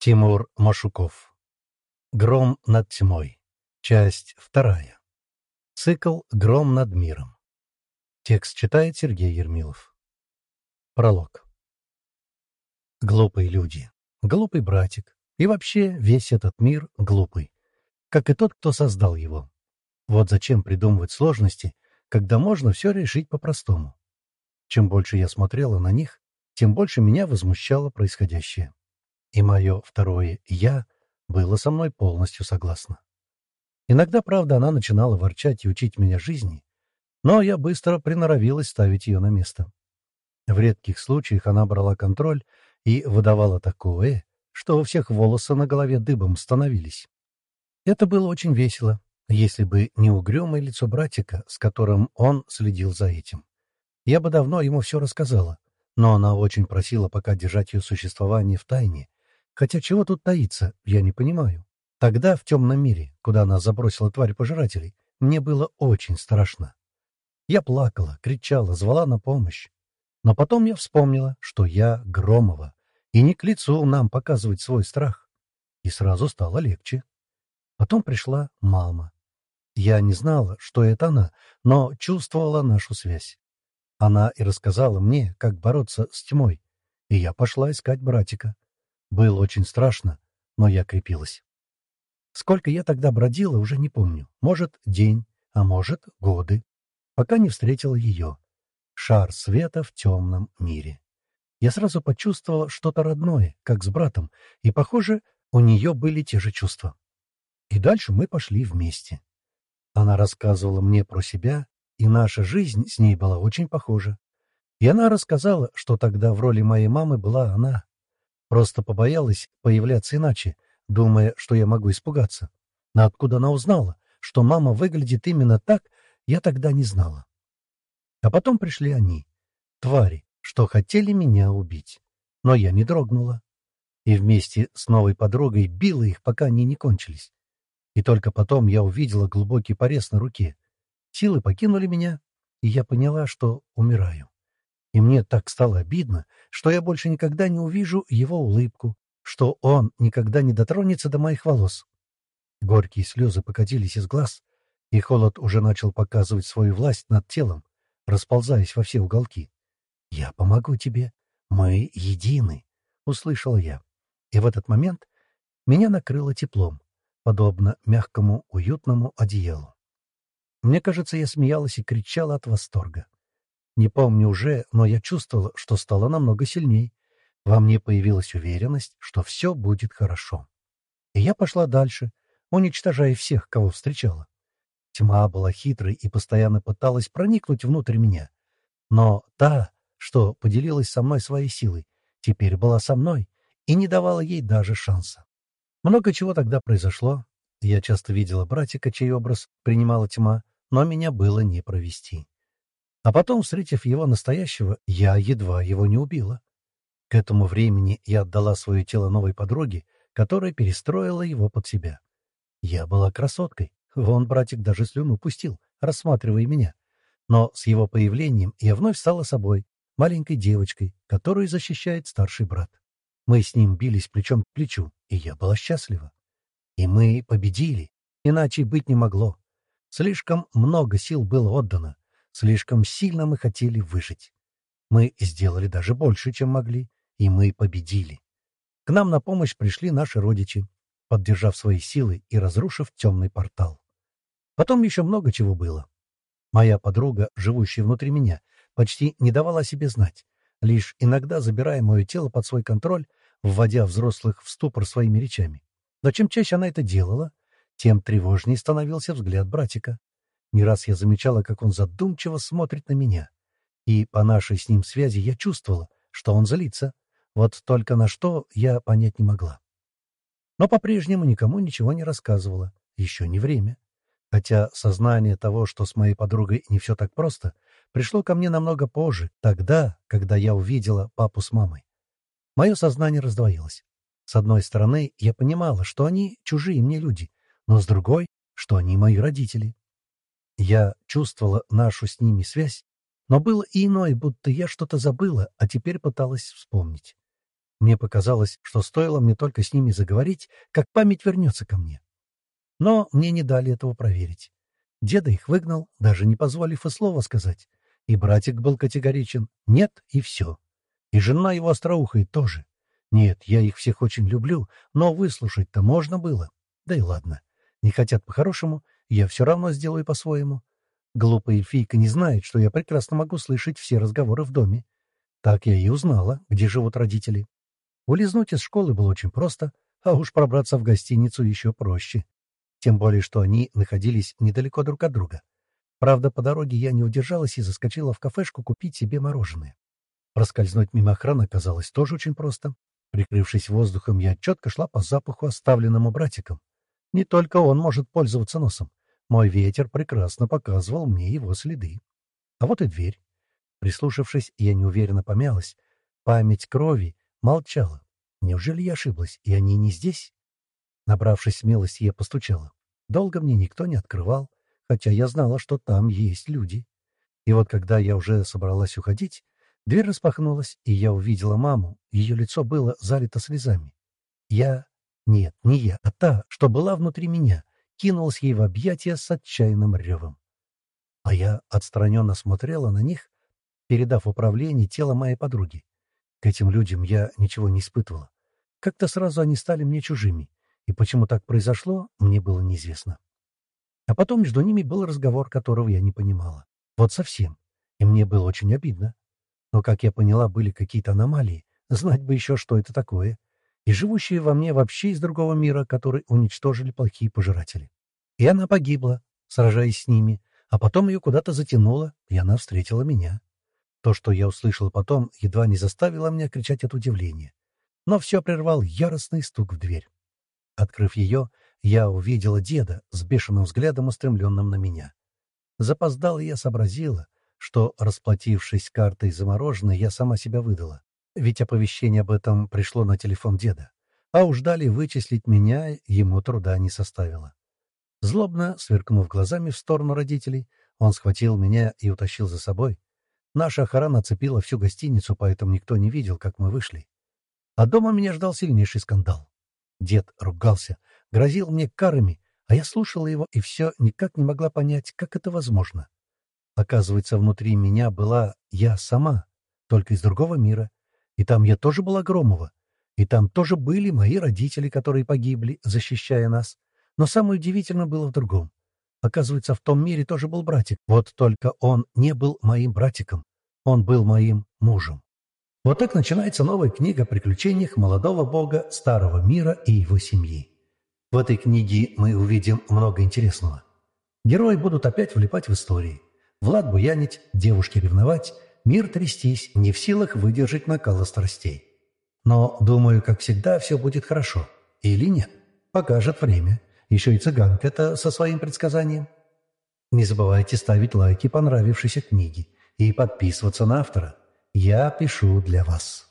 Тимур Машуков. Гром над тьмой. Часть вторая. Цикл «Гром над миром». Текст читает Сергей Ермилов. Пролог. Глупые люди. Глупый братик. И вообще весь этот мир глупый. Как и тот, кто создал его. Вот зачем придумывать сложности, когда можно все решить по-простому. Чем больше я смотрела на них, тем больше меня возмущало происходящее. И мое второе «я» было со мной полностью согласно. Иногда, правда, она начинала ворчать и учить меня жизни, но я быстро приноровилась ставить ее на место. В редких случаях она брала контроль и выдавала такое, что у всех волосы на голове дыбом становились. Это было очень весело, если бы не угрюмое лицо братика, с которым он следил за этим. Я бы давно ему все рассказала, но она очень просила пока держать ее существование в тайне, Хотя чего тут таиться, я не понимаю. Тогда, в темном мире, куда она забросила тварь пожирателей, мне было очень страшно. Я плакала, кричала, звала на помощь. Но потом я вспомнила, что я Громова, и не к лицу нам показывать свой страх. И сразу стало легче. Потом пришла мама. Я не знала, что это она, но чувствовала нашу связь. Она и рассказала мне, как бороться с тьмой, и я пошла искать братика. Было очень страшно, но я крепилась. Сколько я тогда бродила, уже не помню. Может, день, а может, годы. Пока не встретила ее. Шар света в темном мире. Я сразу почувствовала что-то родное, как с братом, и, похоже, у нее были те же чувства. И дальше мы пошли вместе. Она рассказывала мне про себя, и наша жизнь с ней была очень похожа. И она рассказала, что тогда в роли моей мамы была она, Просто побоялась появляться иначе, думая, что я могу испугаться. Но откуда она узнала, что мама выглядит именно так, я тогда не знала. А потом пришли они, твари, что хотели меня убить. Но я не дрогнула. И вместе с новой подругой била их, пока они не кончились. И только потом я увидела глубокий порез на руке. Силы покинули меня, и я поняла, что умираю. И мне так стало обидно, что я больше никогда не увижу его улыбку, что он никогда не дотронется до моих волос. Горькие слезы покатились из глаз, и холод уже начал показывать свою власть над телом, расползаясь во все уголки. «Я помогу тебе. Мы едины», — услышал я. И в этот момент меня накрыло теплом, подобно мягкому, уютному одеялу. Мне кажется, я смеялась и кричала от восторга. Не помню уже, но я чувствовал, что стало намного сильней. Во мне появилась уверенность, что все будет хорошо. И я пошла дальше, уничтожая всех, кого встречала. Тьма была хитрой и постоянно пыталась проникнуть внутрь меня. Но та, что поделилась со мной своей силой, теперь была со мной и не давала ей даже шанса. Много чего тогда произошло. Я часто видела братика, чей образ принимала тьма, но меня было не провести. А потом, встретив его настоящего, я едва его не убила. К этому времени я отдала свое тело новой подруге, которая перестроила его под себя. Я была красоткой. Вон братик даже слюну пустил, рассматривая меня. Но с его появлением я вновь стала собой, маленькой девочкой, которую защищает старший брат. Мы с ним бились плечом к плечу, и я была счастлива. И мы победили, иначе быть не могло. Слишком много сил было отдано, Слишком сильно мы хотели выжить. Мы сделали даже больше, чем могли, и мы победили. К нам на помощь пришли наши родичи, поддержав свои силы и разрушив темный портал. Потом еще много чего было. Моя подруга, живущая внутри меня, почти не давала о себе знать, лишь иногда забирая мое тело под свой контроль, вводя взрослых в ступор своими речами. Но чем чаще она это делала, тем тревожнее становился взгляд братика. Не раз я замечала, как он задумчиво смотрит на меня. И по нашей с ним связи я чувствовала, что он злится. Вот только на что я понять не могла. Но по-прежнему никому ничего не рассказывала. Еще не время. Хотя сознание того, что с моей подругой не все так просто, пришло ко мне намного позже, тогда, когда я увидела папу с мамой. Мое сознание раздвоилось. С одной стороны, я понимала, что они чужие мне люди, но с другой, что они мои родители. Я чувствовала нашу с ними связь, но было и иное, будто я что-то забыла, а теперь пыталась вспомнить. Мне показалось, что стоило мне только с ними заговорить, как память вернется ко мне. Но мне не дали этого проверить. Деда их выгнал, даже не позволив и слова сказать. И братик был категоричен. Нет, и все. И жена его остроухой тоже. Нет, я их всех очень люблю, но выслушать-то можно было. Да и ладно. Не хотят по-хорошему, я все равно сделаю по-своему. Глупая эльфийка не знает, что я прекрасно могу слышать все разговоры в доме. Так я и узнала, где живут родители. Улизнуть из школы было очень просто, а уж пробраться в гостиницу еще проще. Тем более, что они находились недалеко друг от друга. Правда, по дороге я не удержалась и заскочила в кафешку купить себе мороженое. Проскользнуть мимо охраны оказалось тоже очень просто. Прикрывшись воздухом, я четко шла по запаху, оставленному братиком. Не только он может пользоваться носом. Мой ветер прекрасно показывал мне его следы. А вот и дверь. Прислушавшись, я неуверенно помялась. Память крови молчала. Неужели я ошиблась, и они не здесь? Набравшись смелости, я постучала. Долго мне никто не открывал, хотя я знала, что там есть люди. И вот когда я уже собралась уходить, дверь распахнулась, и я увидела маму. Ее лицо было залито слезами. Я... Нет, не я, а та, что была внутри меня, кинулась ей в объятия с отчаянным ревом. А я отстраненно смотрела на них, передав управление тело моей подруги. К этим людям я ничего не испытывала. Как-то сразу они стали мне чужими. И почему так произошло, мне было неизвестно. А потом между ними был разговор, которого я не понимала. Вот совсем. И мне было очень обидно. Но, как я поняла, были какие-то аномалии. Знать бы еще, что это такое. И живущие во мне вообще из другого мира, который уничтожили плохие пожиратели. И она погибла, сражаясь с ними, а потом ее куда-то затянуло, и она встретила меня. То, что я услышал потом, едва не заставило меня кричать от удивления. Но все прервал яростный стук в дверь. Открыв ее, я увидела деда с бешеным взглядом, устремленным на меня. Запоздала я сообразила, что, расплатившись картой за мороженое, я сама себя выдала. Ведь оповещение об этом пришло на телефон деда. А уж далее вычислить меня ему труда не составило. Злобно, сверкнув глазами в сторону родителей, он схватил меня и утащил за собой. Наша охрана цепила всю гостиницу, поэтому никто не видел, как мы вышли. А дома меня ждал сильнейший скандал. Дед ругался, грозил мне карами, а я слушала его и все никак не могла понять, как это возможно. Оказывается, внутри меня была я сама, только из другого мира. И там я тоже была Громова. И там тоже были мои родители, которые погибли, защищая нас. Но самое удивительное было в другом. Оказывается, в том мире тоже был братик. Вот только он не был моим братиком. Он был моим мужем. Вот так начинается новая книга о приключениях молодого бога Старого мира и его семьи. В этой книге мы увидим много интересного. Герои будут опять влипать в истории. Влад буянить, девушки ревновать, мир трястись, не в силах выдержать накала страстей. Но, думаю, как всегда, все будет хорошо. Или нет. Покажет время. Еще и цыганка это со своим предсказанием. Не забывайте ставить лайки понравившейся книге и подписываться на автора. Я пишу для вас.